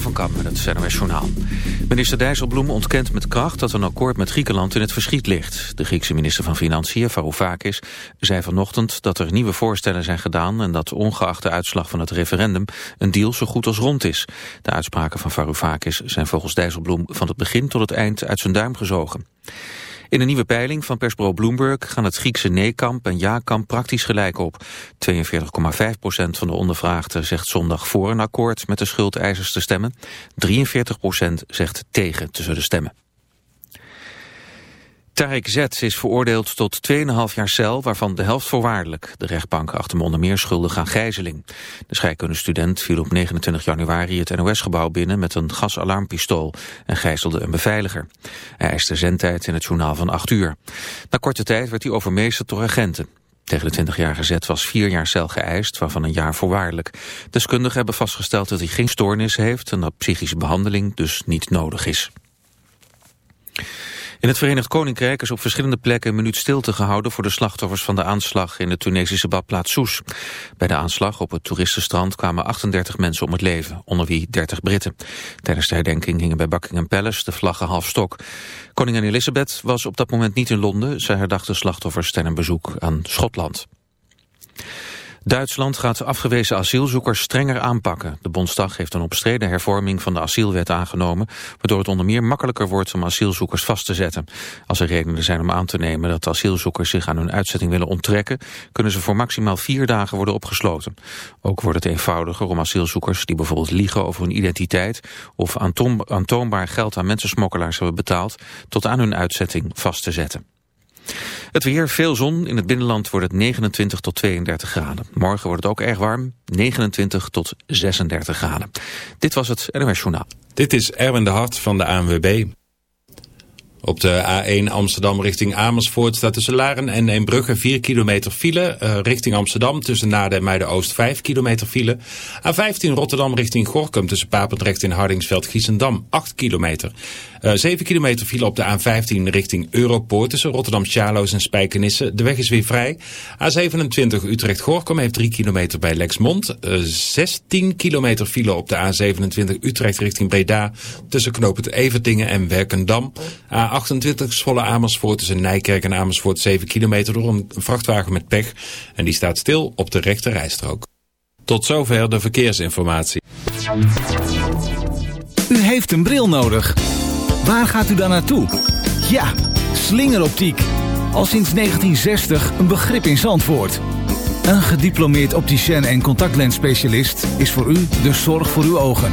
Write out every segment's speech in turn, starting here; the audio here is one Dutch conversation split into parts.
Van Kamp met het NOS Journaal. Minister Dijsselbloem ontkent met kracht dat een akkoord met Griekenland in het verschiet ligt. De Griekse minister van Financiën, Varoufakis, zei vanochtend dat er nieuwe voorstellen zijn gedaan... en dat ongeacht de uitslag van het referendum een deal zo goed als rond is. De uitspraken van Varoufakis zijn volgens Dijsselbloem van het begin tot het eind uit zijn duim gezogen. In een nieuwe peiling van persbureau Bloomberg gaan het Griekse nee-kamp en ja-kamp praktisch gelijk op. 42,5% van de ondervraagden zegt zondag voor een akkoord met de schuldeisers te stemmen. 43% zegt tegen te zullen stemmen. Tarek Z is veroordeeld tot 2,5 jaar cel, waarvan de helft voorwaardelijk. De rechtbank achter hem onder meer schuldig aan gijzeling. De scheikundestudent viel op 29 januari het NOS-gebouw binnen met een gasalarmpistool en gijzelde een beveiliger. Hij eiste zendtijd in het journaal van 8 uur. Na korte tijd werd hij overmeesterd door agenten. Tegen de 20-jarige Z was vier jaar cel geëist, waarvan een jaar voorwaardelijk. Deskundigen hebben vastgesteld dat hij geen stoornis heeft en dat psychische behandeling dus niet nodig is. In het Verenigd Koninkrijk is op verschillende plekken een minuut stilte gehouden voor de slachtoffers van de aanslag in de Tunesische badplaats Soes. Bij de aanslag op het toeristenstrand kwamen 38 mensen om het leven, onder wie 30 Britten. Tijdens de herdenking hingen bij Buckingham Palace de vlaggen half stok. Koningin Elizabeth was op dat moment niet in Londen. Zij herdacht de slachtoffers tijdens een bezoek aan Schotland. Duitsland gaat afgewezen asielzoekers strenger aanpakken. De Bondsdag heeft een opstreden hervorming van de asielwet aangenomen... waardoor het onder meer makkelijker wordt om asielzoekers vast te zetten. Als er redenen zijn om aan te nemen dat asielzoekers zich aan hun uitzetting willen onttrekken... kunnen ze voor maximaal vier dagen worden opgesloten. Ook wordt het eenvoudiger om asielzoekers die bijvoorbeeld liegen over hun identiteit... of aantoonbaar geld aan mensensmokkelaars hebben betaald... tot aan hun uitzetting vast te zetten. Het weer, veel zon. In het binnenland wordt het 29 tot 32 graden. Morgen wordt het ook erg warm, 29 tot 36 graden. Dit was het NOS Journaal. Dit is Erwin de Hart van de ANWB. Op de A1 Amsterdam richting Amersfoort staat tussen Laren en Eembrugge 4 kilometer file. Uh, richting Amsterdam tussen Naarden en Muiden-Oost 5 kilometer file. A15 Rotterdam richting Gorkum tussen Papendrecht en Hardingsveld-Giessendam 8 kilometer. Uh, 7 kilometer file op de A15 richting Europoort tussen Rotterdam-Charloes en Spijkenisse. De weg is weer vrij. A27 Utrecht-Gorkum heeft 3 kilometer bij Lexmond. Uh, 16 kilometer file op de A27 Utrecht richting Breda tussen Knopend Everdingen en Werkendam. A28 Zwolle Amersfoort tussen Nijkerk en Amersfoort 7 kilometer door een vrachtwagen met pech. En die staat stil op de rechte rijstrook. Tot zover de verkeersinformatie. U heeft een bril nodig. Waar gaat u dan naartoe? Ja, slingeroptiek. Al sinds 1960 een begrip in Zandvoort. Een gediplomeerd opticien en contactlensspecialist is voor u de zorg voor uw ogen.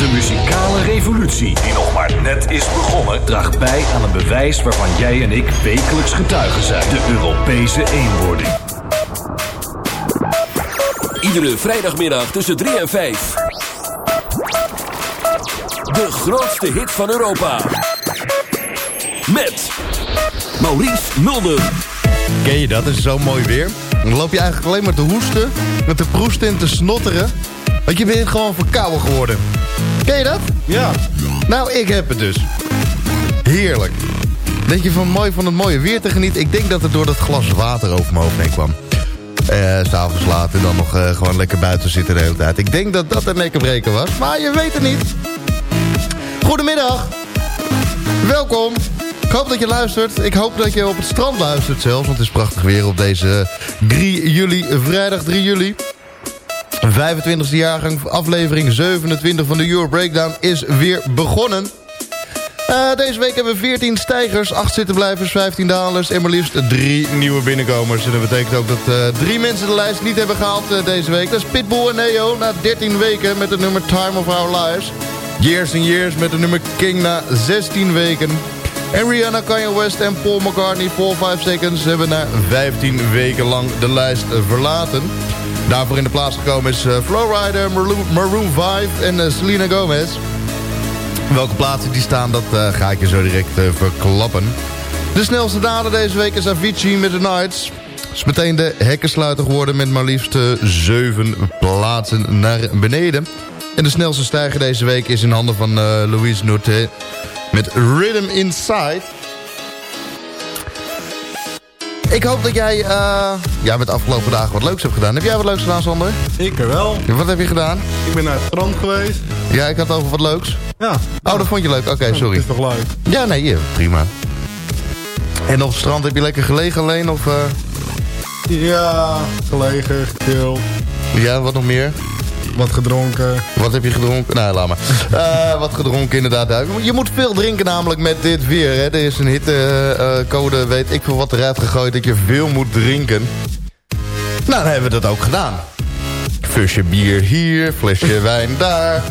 De muzikale revolutie, die nog maar net is begonnen, draagt bij aan een bewijs waarvan jij en ik wekelijks getuigen zijn: de Europese eenwording. Iedere vrijdagmiddag tussen 3 en 5. De grootste hit van Europa. Met Maurice Mulder. Ken je dat? Het is zo mooi weer. Dan loop je eigenlijk alleen maar te hoesten, met te proesten en te snotteren. Want je bent gewoon verkouden geworden. Ken je dat? Ja. Nou, ik heb het dus. Heerlijk. Denk je van mooi van het mooie weer te genieten? Ik denk dat het door dat glas water over mijn hoofd heen kwam. Uh, S'avonds later dan nog uh, gewoon lekker buiten zitten de hele tijd. Ik denk dat dat een nekkenbreker was, maar je weet het niet. Goedemiddag. Welkom. Ik hoop dat je luistert. Ik hoop dat je op het strand luistert zelfs. Want het is prachtig weer op deze 3 juli, vrijdag 3 juli. 25e jaargang, aflevering 27 van de Euro Breakdown is weer begonnen. Uh, deze week hebben we 14 stijgers, 8 zittenblijvers, 15 dalers en maar liefst 3 nieuwe binnenkomers. En dat betekent ook dat uh, drie mensen de lijst niet hebben gehaald uh, deze week. Dat is Pitbull en Neo na 13 weken met het nummer Time of Our Lives. Years and Years met het nummer King na 16 weken. En Rihanna, Kanye West en Paul McCartney, 4-5 Seconds, hebben na 15 weken lang de lijst verlaten. Daarvoor in de plaats gekomen is uh, Flowrider, Maroon 5 en uh, Selena Gomez. Welke plaatsen die staan, dat uh, ga ik je zo direct verklappen. De snelste dader deze week is Avicii met The Nights. Is meteen de hekkensluiter geworden met maar liefst 7 plaatsen naar beneden. En de snelste stijger deze week is in handen van Louise Norte met Rhythm Inside. Ik hoop dat jij uh, ja, met de afgelopen dagen wat leuks hebt gedaan. Heb jij wat leuks gedaan, Sander? Ik er wel. wat heb je gedaan? Ik ben naar het strand geweest. Ja, ik had over wat leuks. Ja. Oh, dat vond je leuk. Oké, sorry. Dat is toch leuk? Ja, nee, ja, prima. En op het strand heb je lekker gelegen alleen? Of, uh... Ja, gelegen, gechilled. Ja, wat nog meer? Wat gedronken. Wat heb je gedronken? Nou, laat maar. uh, wat gedronken inderdaad. Je moet veel drinken namelijk met dit weer. Hè. Er is een hittecode, uh, weet ik veel wat eruit gegooid... dat je veel moet drinken. Nou, dan hebben we dat ook gedaan. Fusje bier hier, flesje wijn daar.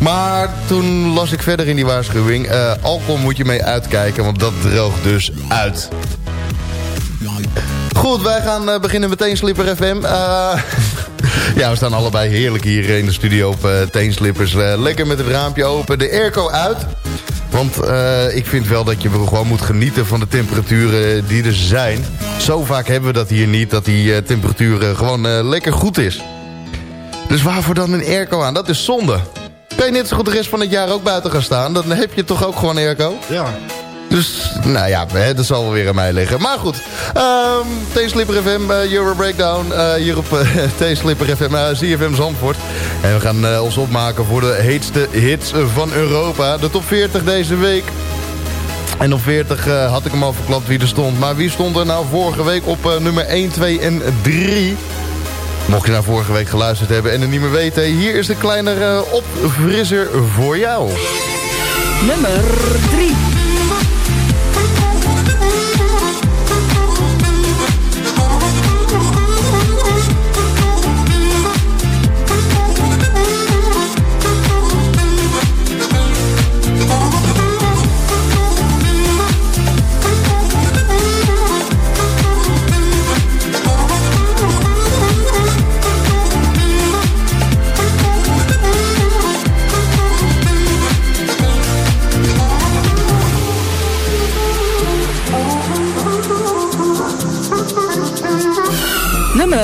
Maar toen las ik verder in die waarschuwing... Uh, alcohol moet je mee uitkijken, want dat droogt dus uit. Goed, wij gaan uh, beginnen meteen Slipper FM. Uh, ja, we staan allebei heerlijk hier in de studio op uh, teenslippers. Lekker met het raampje open, de airco uit. Want ik vind wel dat je gewoon moet genieten van de temperaturen die er zijn. Zo vaak hebben we dat hier niet, dat die temperatuur gewoon lekker goed is. Dus waarvoor dan een airco aan? Dat is zonde. Kan je net zo goed de rest van het jaar ook buiten gaan staan? Dan heb je toch ook gewoon airco? Ja. Dus, nou ja, dat zal wel weer aan mij liggen. Maar goed, um, T-Slipper FM, uh, Euro Breakdown, uh, hier op uh, T-Slipper FM, uh, ZFM Zandvoort. En we gaan ons opmaken voor de heetste hits van Europa. De top 40 deze week. En op 40 had ik hem al verklapt wie er stond. Maar wie stond er nou vorige week op nummer 1, 2 en 3? Mocht je nou vorige week geluisterd hebben en het niet meer weten... hier is de kleine opfrisser voor jou. Nummer 3.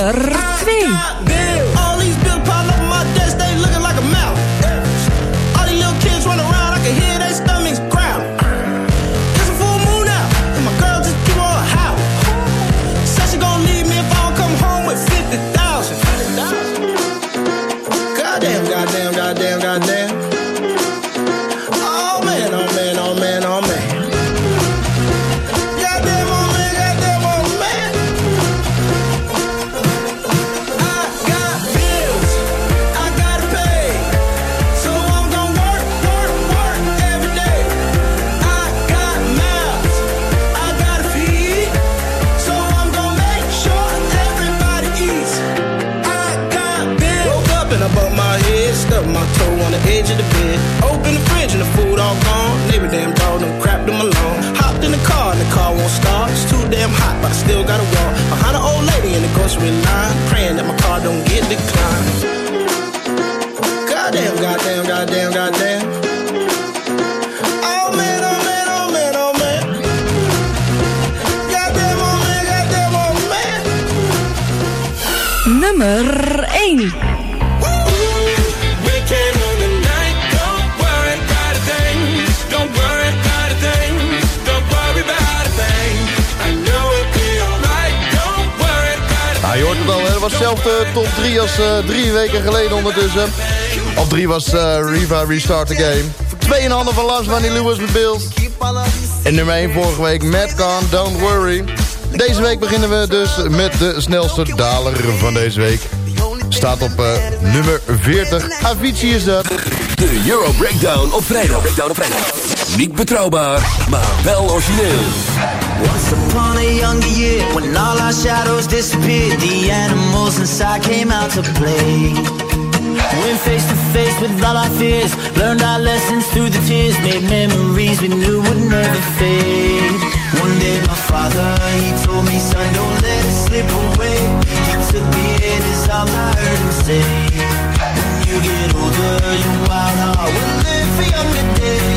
Nummer about a Nou, je hoort het al, hè? het was dezelfde top 3 als eh, drie weken geleden ondertussen. Op 3 was eh, Riva Restart the Game. Twee in handen van Lars Manny Lewis met Bills. En nummer 1 vorige week, Madcon, Don't Worry. Deze week beginnen we dus met de snelste daler van deze week. Staat op eh, nummer 40. Avicii is dat. De Euro Breakdown op vrijdag. Breakdown op vrijdag. Niet betrouwbaar, maar wel origineel. Once upon a younger year, when all our shadows disappeared, the animals inside came out to play. Went face to face with all our fears, learned our lessons through the tears, made memories we knew would never fade. One day my father, he told me, son, don't let it slip away. He took me in, is all I heard him say. When you get older, your wild heart will live for younger days.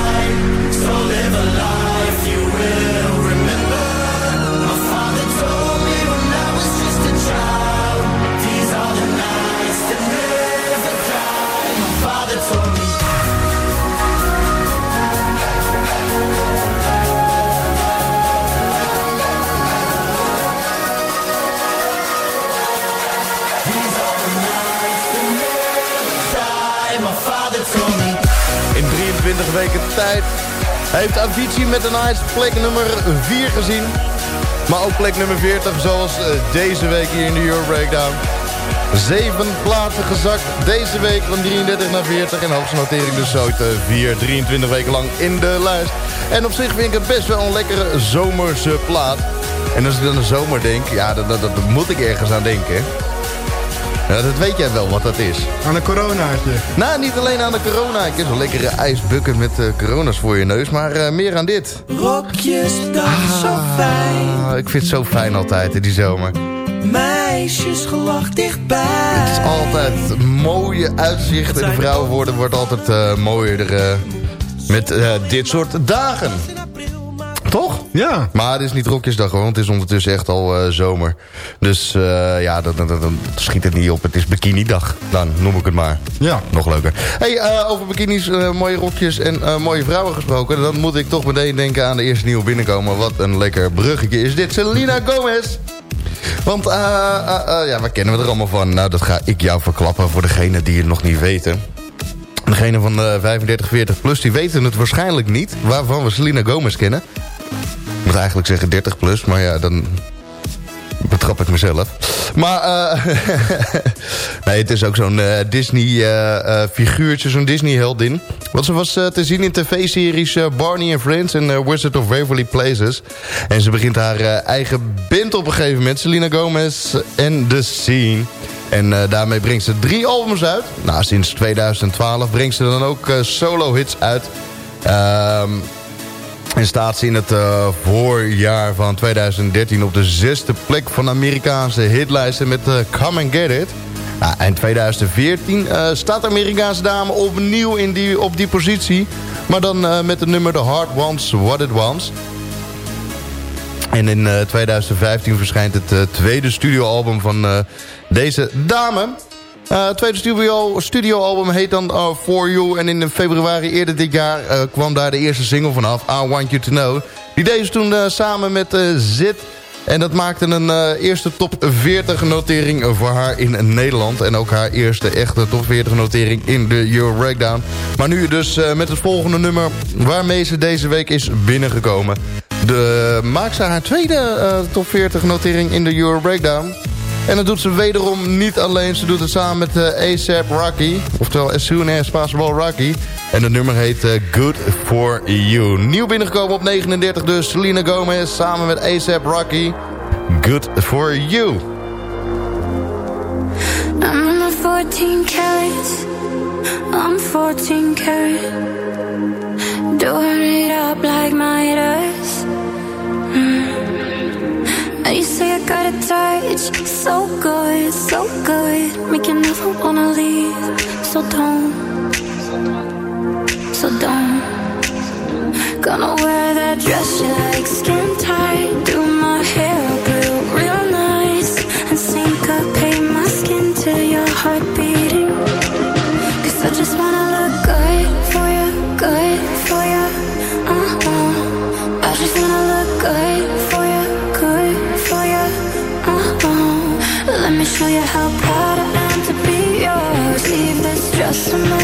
20 weken tijd heeft Avicii met een Nights plek nummer 4 gezien. Maar ook plek nummer 40 zoals eh, deze week hier in de Euro Breakdown. Zeven plaatsen gezakt deze week van 33 naar 40. En hoogste notering dus zo te 4, 23 weken lang in de lijst. En op zich vind ik het best wel een lekkere zomerse plaat. En als ik dan de zomer denk, ja, dat, dat moet ik ergens aan denken. Ja, dat weet jij wel wat dat is. Aan een coronaatje. Nou, niet alleen aan de coronaatje. Zo'n lekkere ijsbukken met eh, coronas voor je neus. Maar eh, meer aan dit. Rokjes, dag zo fijn. Ah, ik vind het zo fijn altijd in die zomer. Meisjes gelach dichtbij. Het is altijd mooie uitzichten. De vrouwen worden wordt altijd eh, mooier. Er, eh, Met eh, dit soort dagen. Toch? Ja. Maar het is niet rokjesdag hoor, want het is ondertussen echt al eh, zomer. Dus eh, ja, dan, dan, dan, dan schiet het niet op. Het is bikinidag, dan noem ik het maar. Ja. Nog leuker. hey, eh, over bikinis, mooie rokjes en mooie vrouwen gesproken. Dan moet ik toch meteen denken aan de eerste nieuwe binnenkomen. Wat een lekker bruggetje is dit. Selena Gomez. Want ja, waar kennen we er allemaal van? Nou, dat ga ik jou verklappen voor degene die het nog niet weten. Degene van de 35, 40 plus, die weten het waarschijnlijk niet... waarvan we Selena Gomez kennen. Ik moet eigenlijk zeggen 30 plus, maar ja, dan betrap ik mezelf. Maar eh nee, het is ook zo'n eh, Disney-figuurtje, zo'n Disney-heldin. Want ze was eh, te zien in tv-series eh, Barney and Friends en eh, Wizard of Waverly Places. En ze begint haar eh, eigen band op een gegeven moment, Selena Gomez en The Scene. En eh, daarmee brengt ze drie albums uit. Nou, sinds 2012 brengt ze dan ook eh, solo-hits uit. Ehm... En staat ze in het eh, voorjaar van 2013 op de zesde plek van de Amerikaanse hitlijsten met eh, Come and Get It. Nou, en 2014 eh, staat de Amerikaanse dame opnieuw in die, op die positie. Maar dan met het nummer The Heart Wants What It Wants. En in eh, 2015 verschijnt het tweede studioalbum van deze dame. Eh, tweede studio, studioalbum heet dan uh, For You. En in februari eerder dit jaar eh, kwam daar de eerste single vanaf. I Want You To Know. Die deed ze toen eh, samen met eh, Zit. En dat maakte een eh, eerste top 40 notering voor haar in Nederland. En ook haar eerste echte top 40 notering in de Euro Breakdown. Maar nu dus eh, met het volgende nummer waarmee ze deze week is binnengekomen. De, maakt ze haar tweede eh, top 40 notering in de Euro Breakdown. En dat doet ze wederom niet alleen. Ze doet het samen met uh, ASAP Rocky. Oftewel As Soon As Possible Rocky. En het nummer heet uh, Good For You. Nieuw binnengekomen op 39 dus. Selena Gomez samen met ASAP Rocky. Good For You. I'm in my 14 carats. I'm 14 carat. Doing it up like Midas. Mm. Got a touch, so good, so good. Make you never wanna leave. So don't, so don't. Gonna wear that dress you like, skin tight. Do my hair up real, real nice. And syncopate my skin to your heart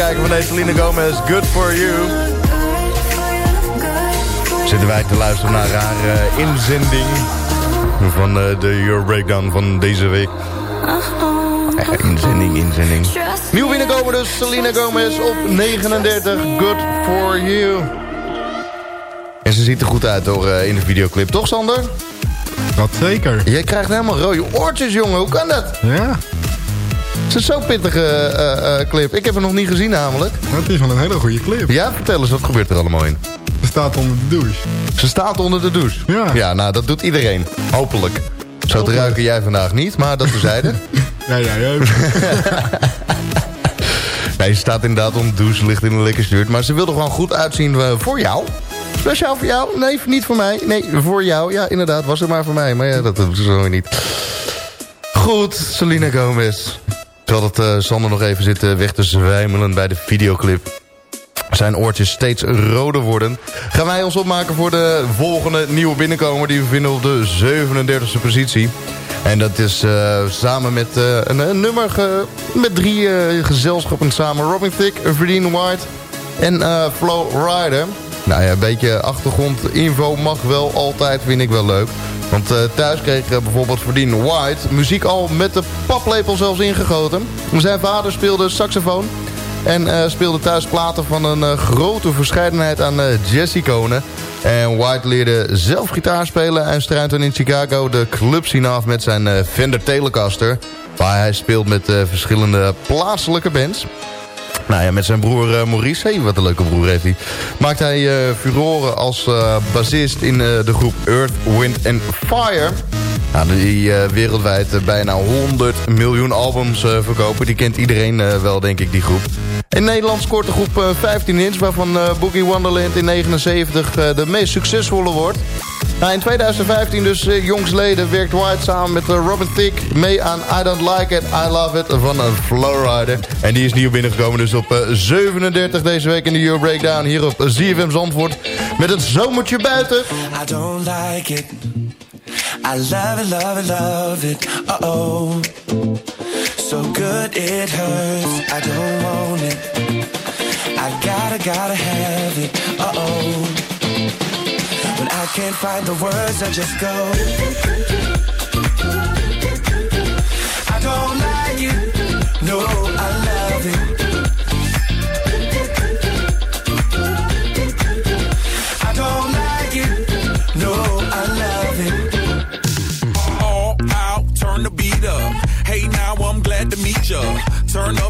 bekijken van deze Selena Gomez. Good for you. Zitten wij te luisteren naar haar eh, inzending van eh, de Euro Breakdown van deze week. Eh, inzending, inzending. Nieuw binnenkomen dus, Selena Gomez op 39. Good for you. En ze ziet er goed uit hoor, eh, in de videoclip. Toch Sander? Dat zeker. Jij krijgt helemaal rode oortjes jongen, hoe kan dat? Ja. Het is zo'n pittige eh, eh, clip. Ik heb hem nog niet gezien namelijk. Het is wel een hele goede clip. Ja, vertel eens, wat gebeurt er allemaal in? Ze staat onder de douche. Ze staat onder de douche? Ja. Ja, nou, dat doet iedereen. Hopelijk. Zo te ruiken jij vandaag niet, maar dat terzijde. Ja, ja, ook. nee, ze staat inderdaad onder de douche, ligt in een lekker shirt. Maar ze wil er gewoon goed uitzien eh, voor jou. Speciaal voor jou? Nee, niet voor mij. Nee, voor jou. Ja, inderdaad, was het maar voor mij. Maar ja, dat zo niet. Goed, Selena Gomez. Terwijl het eh, Sander nog even zit eh, weg te zwijmelen bij de videoclip. Zijn oortjes steeds roder worden. Gaan wij ons opmaken voor de volgende nieuwe binnenkomer. Die we vinden op de 37e positie. En dat is eh, samen met een, nummer met drie gezelschappen samen. Robin Thicke, Verdine White en Flo Rider. Nou ja, een beetje achtergrondinfo mag wel altijd, vind ik wel leuk. Want eh, thuis kreeg eh, bijvoorbeeld Verdine White muziek al met de paplepel zelfs ingegoten. Zijn vader speelde saxofoon. En eh, speelde thuis platen van een grote verscheidenheid aan uh, jazz-iconen. En White leerde zelf gitaar spelen en struint in Chicago de clubscene af met zijn Fender Telecaster. Waar hij speelt met verschillende plaatselijke bands. Nou ja, met zijn broer eh, Maurice, wat een leuke broer heeft hij... maakt hij eh furoren als eh, bassist in de groep Earth, Wind and Fire... Nou, die wereldwijd bijna 100 miljoen albums verkopen. Die kent iedereen wel, denk ik, die groep. In Nederland scoort de groep eh, 15 inch... waarvan Boogie Wonderland in 79 eh, de meest succesvolle wordt. Nou, in 2015 dus eh, jongsleden werkt White samen met eh, Robin Thicke mee aan I Don't Like It, I Love It van een Flowrider. En die is nieuw binnengekomen dus op eh, 37 deze week in de Euro Breakdown hier op ZFM Zandvoort. Met het zomertje buiten. I don't like it. I love it, love it, love it. Uh oh. So good it hurts. I don't want it. I gotta, gotta have it. Uh oh. When I can't find the words, I just go. I don't like it. No, I love it. I don't like it. No, I love it. all out, turn the beat up. Hey, now I'm glad to meet ya. Turn up,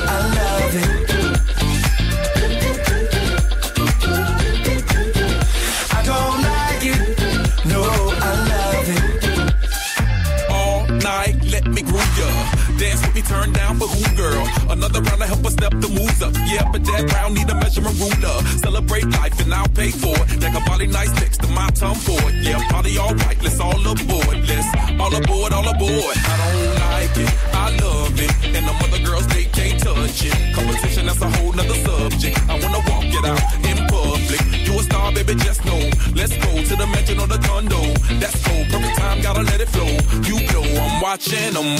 ya. Dance with me, turn down for who, girl? Another round to help us step the moves up. Yeah, but that round need a measurement ruler. Celebrate life and I'll pay for it. A body nice next to my it. Yeah, party all right, let's all aboard. Let's all aboard, all aboard. I don't like it, I love it. And the other girls, they can't touch it. Competition, that's a whole nother subject. I wanna walk it out in public. You a star, baby, just know. Let's go to the mansion or the condo. That's cool, perfect time, gotta let it flow. You blow, I'm watching, I'm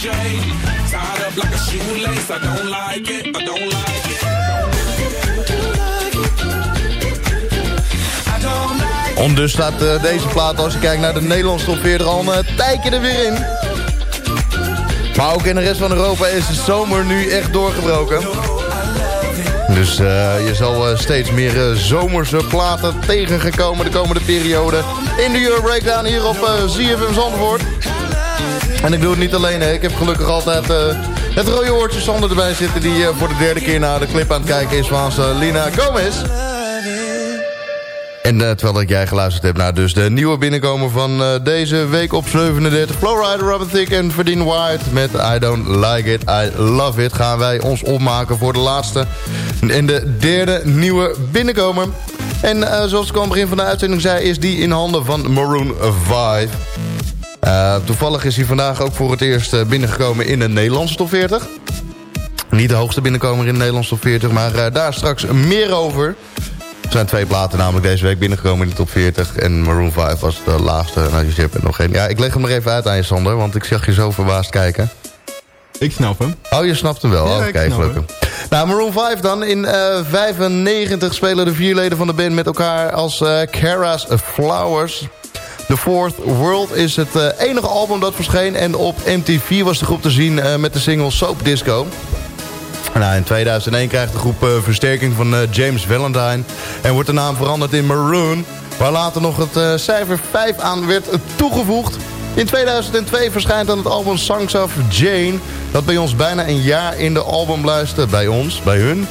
Touche. Tied up like a. I don't like it. I don't like it. Ondus staat eh, deze plaat, als je kijkt naar de Nederlandse top 40, al een eh, tijdje er weer in. Maar ook in de rest van Europa is de zomer nu echt doorgebroken. Dus eh, je zal steeds meer zomerse platen tegengekomen de komende periode. In de Euro Breakdown hier op ZFM Zandvoort. En ik doe het niet alleen, hè. ik heb gelukkig altijd eh, het rode oortje Sander erbij zitten... die eh, voor de derde keer naar de clip aan het kijken is van onze Lina Gomez. En eh, terwijl ik jij geluisterd heb naar dus de nieuwe binnenkomer van deze week op 37. Flowrider, Robin Thicke en Verdien White met I Don't Like It, I Love It... gaan wij ons opmaken voor de laatste en de derde nieuwe binnenkomer. En zoals ik al aan het begin van de uitzending zei... is die in handen van Maroon 5. Eh, toevallig is hij vandaag ook voor het eerst eh, binnengekomen in de Nederlandse top 40. Niet de hoogste binnenkomer in de Nederlandse top 40, maar eh, daar straks meer over. Er zijn twee platen namelijk deze week binnengekomen in de top 40. En Maroon 5 was de laagste. Nou, je hebt er nog geen. Ja, ik leg hem er even uit aan je, Sander. Want ik zag je zo verbaasd kijken. Ik snap hem. Oh, je snapt hem wel. Ja, Oh, Oké, gelukkig. Nou, Maroon 5 dan. In eh 95 spelen de vier leden van de band met elkaar als eh Cara's Flowers. The Fourth World is het eh, enige album dat verscheen. En op MTV was de groep te zien eh, met de single Soap Disco. Nou, in 2001 krijgt de groep eh, versterking van James Valentine. En wordt de naam veranderd in Maroon. Waar later nog het cijfer 5 aan werd toegevoegd. In 2002 verschijnt dan het album Songs of Jane. Dat bij ons bijna een jaar in de albumlijst... Bij ons, bij hun...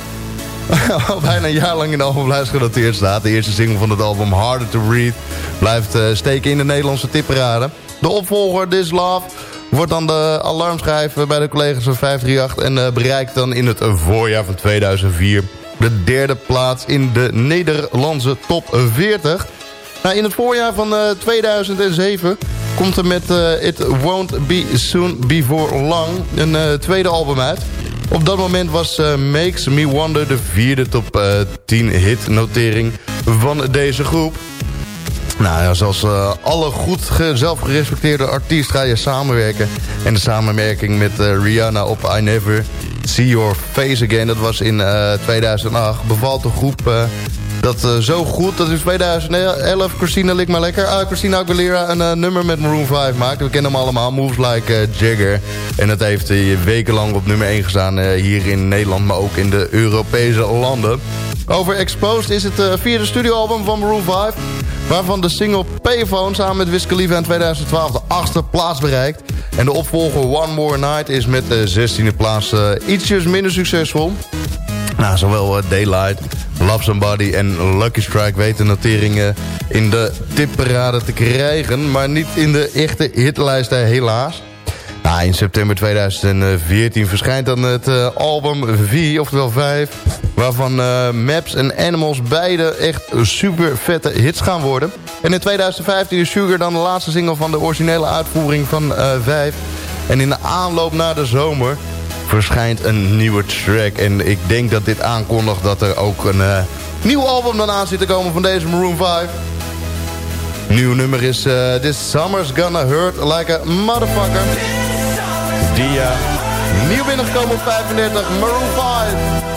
al bijna een jaar lang in de albumlijst genoteerd staat. De eerste single van het album Harder to Breathe... blijft eh, steken in de Nederlandse tipparade. De opvolger This Love wordt dan de alarmschijf bij de collega's van 538... en eh, bereikt dan in het voorjaar van 2004 de derde plaats in de Nederlandse top 40. Nou, in het voorjaar van eh, 2007 komt er met eh, It Won't Be Soon Before Long een eh, tweede album uit. Op dat moment was eh, Makes Me Wonder de vierde top eh, 10 hit notering van deze groep. Nou ja, zoals eh, alle goed ge- zelfgerespecteerde artiest ga je samenwerken. En de samenwerking met eh, Rihanna op I Never See Your Face Again... dat was in eh, 2008. Bevalt de groep eh, dat eh, zo goed dat in 2011 Christina Lik maar lekker... ah, Christina Aguilera een eh, nummer met Maroon 5 maakt. We kennen hem allemaal, Moves Like eh, Jagger. En dat heeft hij wekenlang op nummer 1 gestaan hier in Nederland... maar ook in de Europese landen. Over Exposed is het vierde studioalbum van Maroon 5... waarvan de single Payphone samen met Wiz in 2012 de achtste plaats bereikt. En de opvolger One More Night is met de 16e plaats ietsjes minder succesvol. Nou, zowel Daylight, Love Somebody en Lucky Strike weten noteringen in de tipparade te krijgen... maar niet in de echte hitlijsten helaas. Nou, in september 2014 verschijnt dan het eh, album V, oftewel 5... waarvan eh, Maps en Animals beide echt super vette hits gaan worden. En in 2015 is Sugar dan de laatste single van de originele uitvoering van eh 5. En in de aanloop naar de zomer verschijnt een nieuwe track. En ik denk dat dit aankondigt dat er ook een eh, nieuw album dan aan zit te komen van deze Maroon 5. Nieuw nummer is eh, This Summer's Gonna Hurt Like a Motherfucker. Dia. Nieuw binnengekomen op 35, Maroon 5.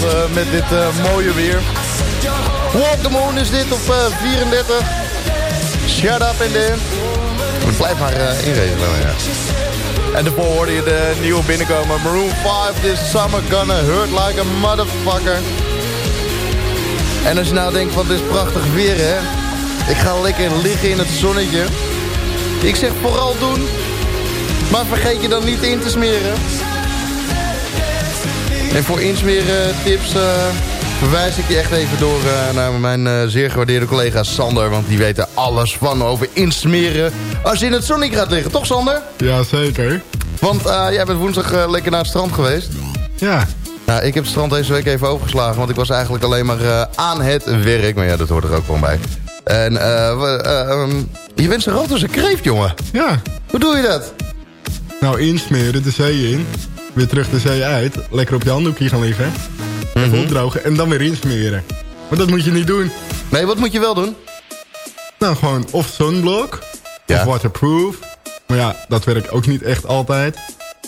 Dansen met dit eh, mooie weer. Walk the Moon is dit op eh, 34. Shut up and. Het blijft maar eh, inregelen, ja. En daarvoor hoorde je de nieuwe binnenkomen. Maroon 5, this summer gonna hurt like a motherfucker. En als je nou denkt, wat is prachtig weer, hè. Ik ga lekker liggen in het zonnetje. Ik zeg vooral doen. Maar vergeet je dan niet in te smeren. En voor insmeren tips eh, verwijs ik je echt even door eh, naar mijn eh, zeer gewaardeerde collega Sander. Want die weet er alles van over insmeren als je in het zonnetje gaat liggen. Toch Sander? Ja, zeker. Want eh, jij bent woensdag eh, lekker naar het strand geweest. Ja. Nou, ik heb het strand deze week even overgeslagen. Want ik was eigenlijk alleen maar eh, aan het werk. Maar ja, dat hoort er ook gewoon bij. En eh, eh, ehm, je bent zo rood als een kreeft, jongen. Ja. Hoe doe je dat? Nou, insmeren, de zee in. Weer terug de zee uit. Lekker op je handdoekje gaan liggen. Even opdrogen en dan weer insmeren. Maar dat moet je niet doen. Nee, wat moet je wel doen? Nou, gewoon of zonblok. Ja. Of waterproof. Maar ja, dat werkt ook niet echt altijd.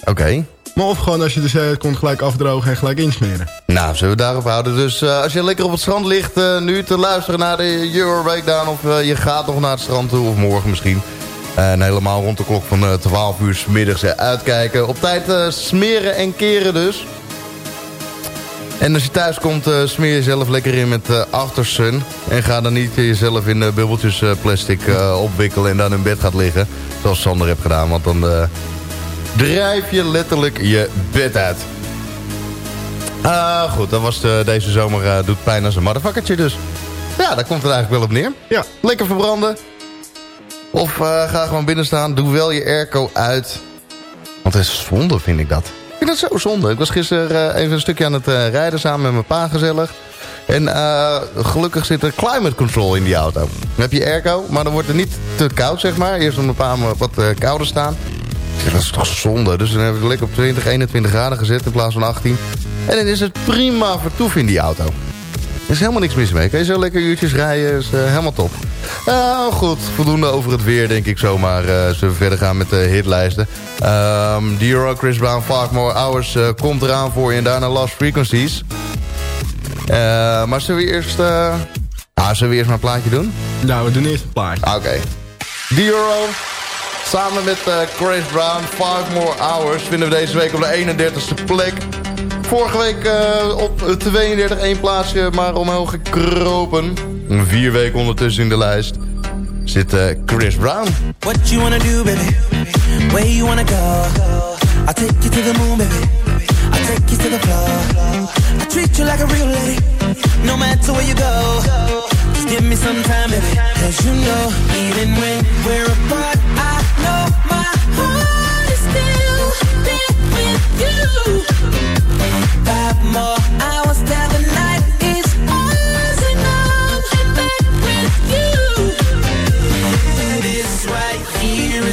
Oké. Maar of gewoon als je de zee uit komt gelijk afdrogen en gelijk insmeren. Nou, zullen we daarop houden. Dus eh, als je lekker op het strand ligt eh, nu te luisteren naar de Euro Breakdown... of eh, je gaat nog naar het strand toe, of morgen misschien... En helemaal rond de klok van eh, 12 uur 's middags eh, uitkijken. Op tijd eh, smeren en keren dus. En als je thuis komt, eh, smeer jezelf lekker in met eh Aftersun. En ga dan niet jezelf in eh, bubbeltjes eh, plastic eh, opwikkelen en dan in bed gaat liggen. Zoals Sander heeft gedaan, want dan eh, drijf je letterlijk je bed uit. Ah, goed, dat was de, deze zomer eh, doet pijn als een motherfuckertje dus. Ja, daar komt het eigenlijk wel op neer. Ja. Lekker verbranden. Of eh, ga gewoon binnen staan. Doe wel je airco uit. Want het is zonde, vind ik dat. Ik vind dat zo zonde. Ik was gisteren eh, even een stukje aan het eh, rijden samen met mijn pa gezellig. En gelukkig zit er climate control in die auto. Dan heb je airco, maar dan wordt het niet te koud, zeg maar. Eerst om een paar wat kouder staan. Dat is toch zonde. Dus dan heb ik lekker op 20, 21 graden gezet in plaats van 18. En dan is het prima vertoef in die auto. Er is helemaal niks mis mee. Kan je zo lekker uurtjes rijden, is eh, helemaal top. Uh, goed, voldoende over het weer denk ik zomaar. eh zullen we verder gaan met de hitlijsten. Ehm The Euro Chris Brown, Five More Hours eh, komt eraan voor je. En daarna Lost Frequencies. Maar zullen we eerst... ah, zullen we eerst maar een plaatje doen? Nou, we doen eerst een plaatje. Oké. The Euro, samen met Chris Brown, Five More Hours... vinden we deze week op de 31ste plek. Vorige week eh, op 32 één plaatsje, maar omhoog gekropen. Vier weken ondertussen in de lijst zit eh, Chris Brown. What you wanna do, baby? Where you wanna go? I'll take you to the moon, baby. I'll take you to the floor. I treat you like a real lady, no matter where you go. Just give me some time, baby. Cause you know, even when we're apart, I know my heart is still there with you.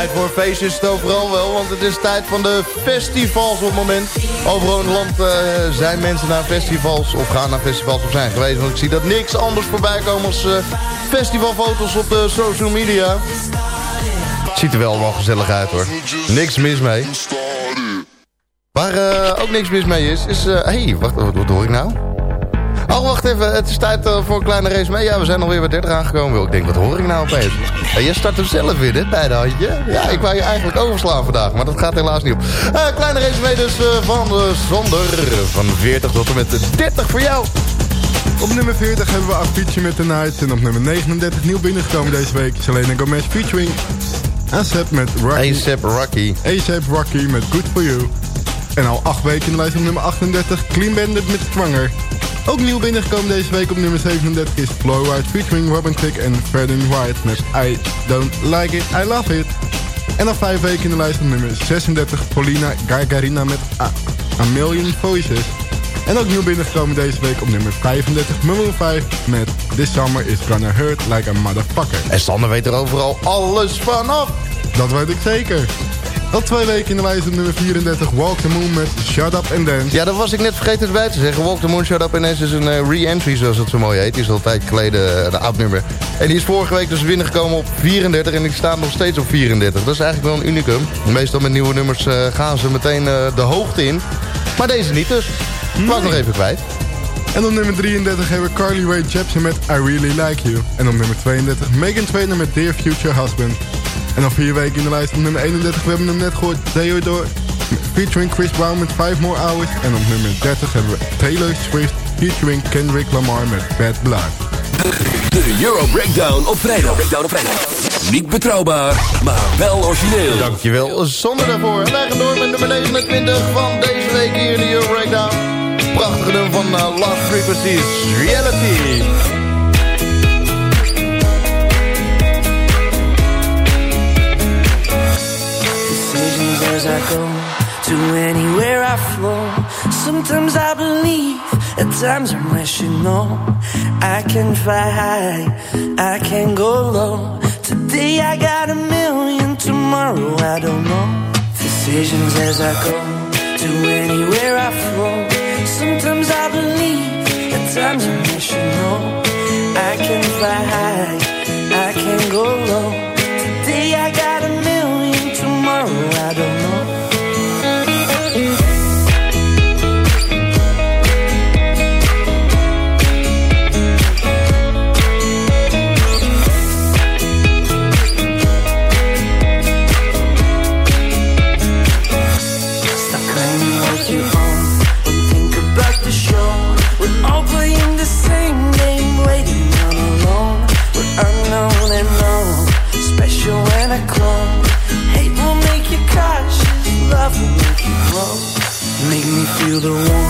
tijd voor een feestje is het overal wel, want het is tijd van de festivals op het moment. Overal in het land eh, zijn mensen naar festivals of gaan naar festivals of zijn geweest. Want ik zie dat niks anders voorbij komen als eh, festivalfoto's op de social media. Ziet er wel wel gezellig uit hoor. Niks mis mee. Waar eh, ook niks mis mee is, is... Hé, hey, wacht, wat, wat hoor ik nou? Oh, wacht even. Het is tijd eh, voor een kleine race mee. Ja, we zijn alweer bij 30 aangekomen. Wil Ik denk, wat hoor ik nou opeens? En jij start hem zelf weer, dit bij de handje. Ja, ik wou je eigenlijk overslaan vandaag, maar dat gaat helaas niet op. Eh, kleine race mee dus eh, van uh, zonder van 40 tot en met 30 voor jou. Op nummer 40 hebben we Avicii met The Night. En op nummer 39 nieuw binnengekomen deze week is Selena Gomez featuring ASAP met Rocky. ASAP Rocky. ASAP Rocky met Good For You. En al acht weken in de lijst op nummer 38 Clean Bandit met Zwanger. Ook nieuw binnengekomen deze week op nummer 37 is Flow White featuring Robin Thicke en Ferdinand White met I Don't Like It, I Love It. En al vijf weken in de lijst op nummer 36 Paulina Gargarina met A, A Million Voices. En ook nieuw binnengekomen deze week op nummer 35 Maroon 5 met This Summer Is Gonna Hurt Like a Motherfucker. En Sander weet er overal alles vanaf. Dat weet ik zeker. Al twee weken in de lijst op nummer 34 Walk the Moon met Shut Up and Dance. Ja, dat was ik net vergeten erbij te zeggen. Walk the Moon Shut Up and Dance is een eh, re-entry, zoals het zo mooi heet. Die is al tijd geleden uh, de oud nummer. En die is vorige week dus binnengekomen op 34 en die staat nog steeds op 34. Dat is eigenlijk wel een unicum. Meestal met nieuwe nummers uh, gaan ze meteen de hoogte in. Maar deze niet dus. Ik nog even kwijt. En op nummer 33 hebben we Carly Rae Jepsen met I Really Like You. En op nummer 32 Megan Trainor met Dear Future Husband. En al vier weken in de lijst op nummer 31, we hebben hem net gehoord, Theodore featuring Chris Brown met 5 More Hours. En op nummer 30 hebben we Taylor Swift featuring Kendrick Lamar met Bad Blood. De Euro Breakdown op vrijdag. Breakdown op vrijdag. Niet betrouwbaar, maar wel origineel. Dankjewel, zonder daarvoor. En wij gaan door met nummer 29 van deze week hier in de Euro Breakdown. Prachtige nummer van uh, Lost Frequencies, Reality. as I go to anywhere I flow. Sometimes I believe, at times I'm rational. I can fly high, I can go low. Today I got a million, tomorrow I don't know. Decisions as I go to anywhere I flow. I believe, at times I'm rational. I can fly high, I can go low. Make me feel the warmth,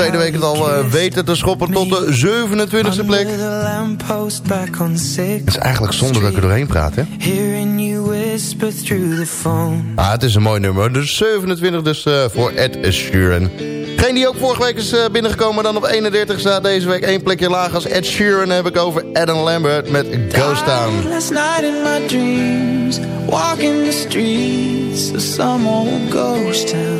Tweede week het al eh, weten te schoppen tot de 27e plek. Het is eigenlijk zonde dat ik er doorheen praat, hè? Ah, het is een mooi nummer. Dus 27 dus eh, voor Ed Sheeran. Geen die ook vorige week is eh, binnengekomen dan op 31 staat deze week één plekje laag als Ed Sheeran heb ik over Adam Lambert met Ghost Town. Last night in my dreams, walking the streets of some old ghost town.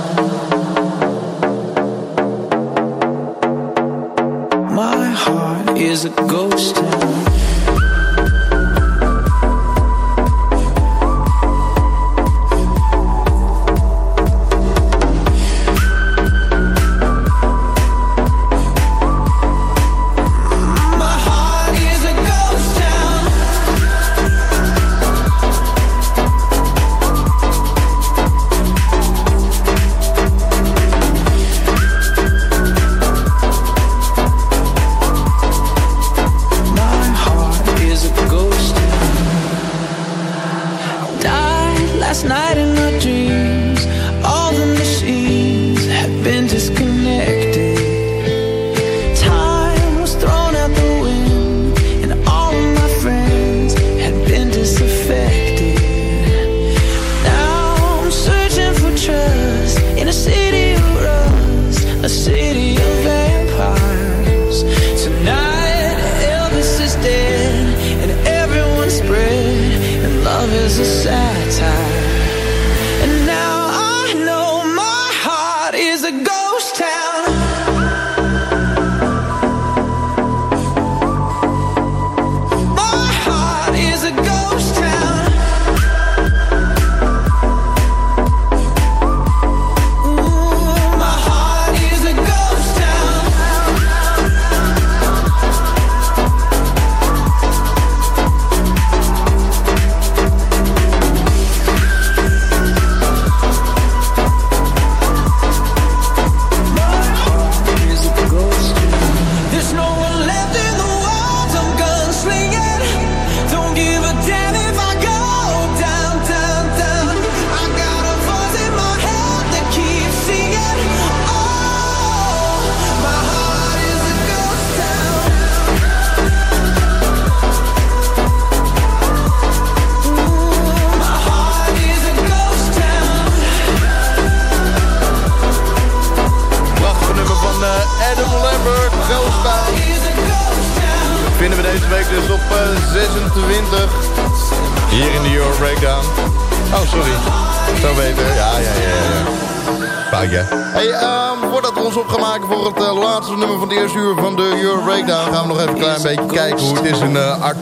Is a ghost town.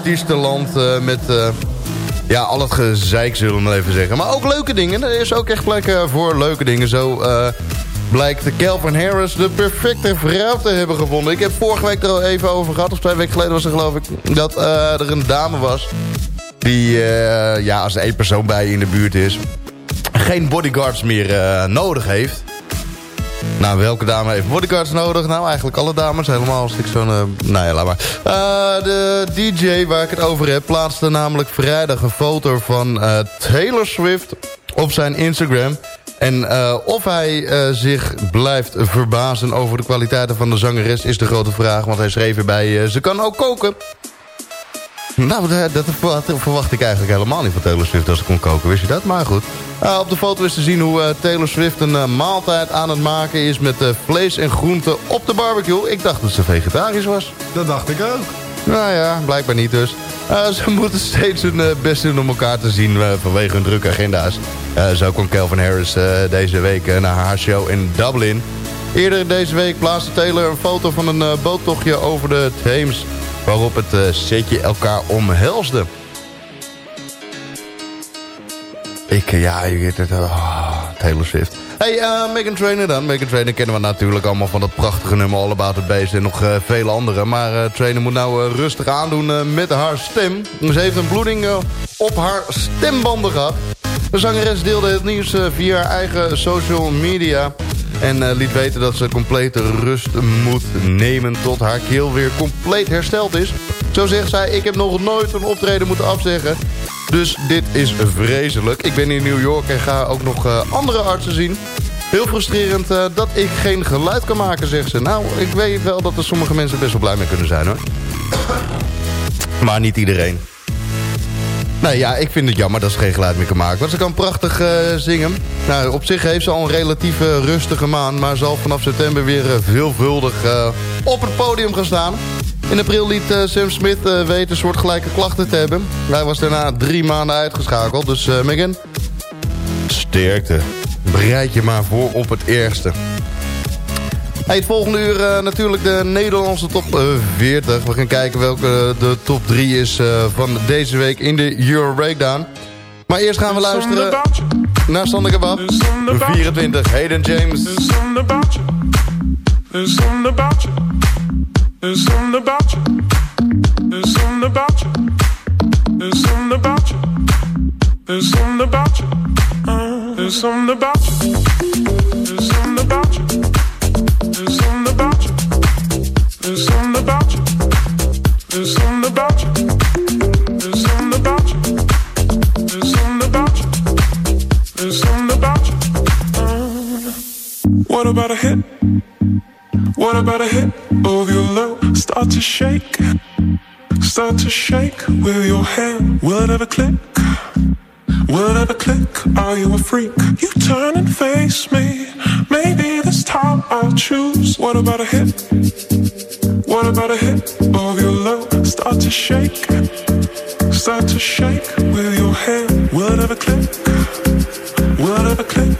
Artiestenland eh, met... eh, ja, al het gezeik zullen we maar even zeggen. Maar ook leuke dingen. Er is ook echt plek eh, voor leuke dingen. Zo blijkt Calvin Harris de perfecte vrouw te hebben gevonden. Ik heb vorige week er al even over gehad. Of twee weken geleden was er geloof ik. Dat er een dame was. Die, ja, als er één persoon bij je in de buurt is. Geen bodyguards meer nodig heeft. Nou, welke dame heeft bodyguards nodig? Nou, eigenlijk alle dames. Helemaal als ik zo'n... eh, nou ja, laat maar. Eh, de DJ waar ik het over heb... plaatste namelijk vrijdag een foto van eh, Taylor Swift op zijn Instagram. En of hij zich blijft verbazen over de kwaliteiten van de zangeres... is de grote vraag, want hij schreef erbij... ze kan ook koken. Nou, dat, verwacht, ik eigenlijk helemaal niet van Taylor Swift als ik kon koken. Wist je dat? Maar goed. Uh, op de foto is te zien hoe uh, Taylor Swift een uh, maaltijd aan het maken is... met vlees en groenten op de barbecue. Ik dacht dat ze vegetarisch was. Dat dacht ik ook. Nou ja, blijkbaar niet dus. ze moeten steeds hun best doen om elkaar te zien vanwege hun drukke agenda's. zo kwam Calvin Harris deze week naar haar show in Dublin. Eerder deze week plaatste Taylor een foto van een boottochtje over de Theems waarop het uh, setje elkaar omhelsde. Ik, uh, ja, het, oh, Taylor Swift. Hey, uh, Megan Trainor dan. Megan Trainor kennen we natuurlijk allemaal van dat prachtige nummer All About The Bass en nog vele andere. Maar Trainor moet nou rustig aandoen met haar stem. Ze heeft een bloeding op haar stembanden gehad. De zangeres deelde het nieuws via haar eigen social media... En uh, liet weten dat ze complete rust moet nemen tot haar keel weer compleet hersteld is. Zo zegt zij, ik heb nog nooit een optreden moeten afzeggen. Dus dit is vreselijk. Ik ben in New York en ga ook nog uh, andere artsen zien. Heel frustrerend uh, dat ik geen geluid kan maken, zegt ze. Nou, ik weet wel dat er sommige mensen best wel blij mee kunnen zijn, hoor. Maar niet iedereen. Nou ja, ik vind het jammer dat ze geen geluid meer kan maken. Want ze kan prachtig uh, zingen. Nou, op zich heeft ze al een relatief rustige maand... maar zal vanaf september weer uh, veelvuldig op het podium gaan staan. In april liet Sam Smith weten soortgelijke klachten te hebben. Hij was daarna drie maanden uitgeschakeld. Dus Megan, sterkte. Bereid je maar voor op het ergste. Hey, het volgende uur uh, natuurlijk de Nederlandse top uh, 40. We gaan kijken welke de top 3 is uh, van deze week in de Euro Breakdown. Maar eerst gaan we luisteren naar Sander Kebab. 24, Hayden James. There's something about you. There's something about you. There's something about you. There's something about you. There's something about you. There's something about you. Uh, there's something about you. About a hit? What about a hit of your love? Start to shake. Start to shake with your hand. Will it ever click? Will it ever click? Are you a freak? You turn and face me. Maybe this time I'll choose. What about a hit? What about a hit of your love? Start to shake. Start to shake with your hand. Will it ever click? Will it ever click?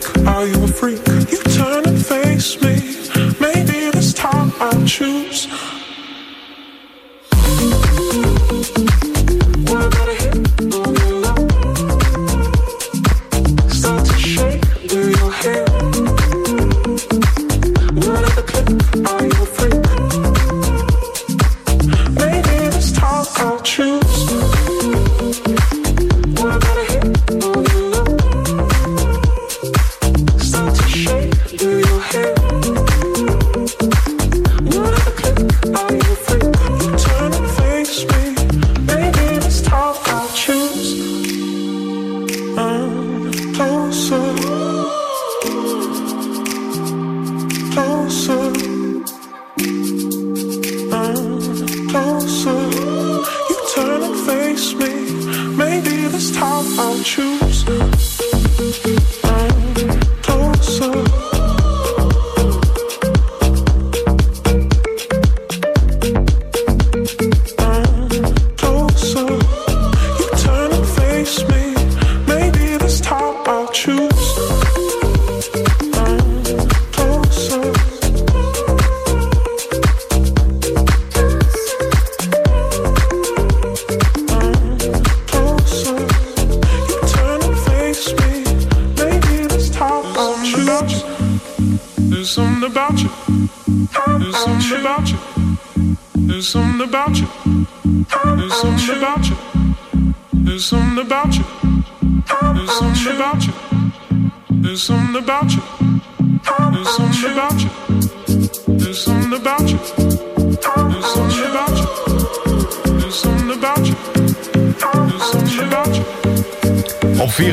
I'm true.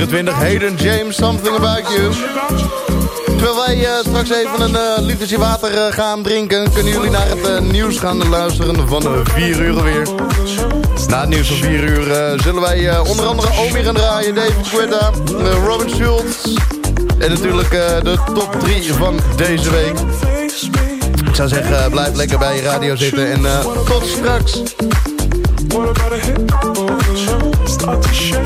29, Hayden James, Something About You. Terwijl wij eh, straks even een eh, uh, literje water eh, gaan drinken... kunnen jullie naar het nieuws gaan luisteren van 4 uur weer. Na het nieuws van 4 uur zullen wij onder andere Omi gaan draaien... David Guetta, Robin Schultz... en natuurlijk de top 3 van deze week. Ik zou zeggen, blijf lekker bij je radio zitten en tot straks. What about a hit? Start to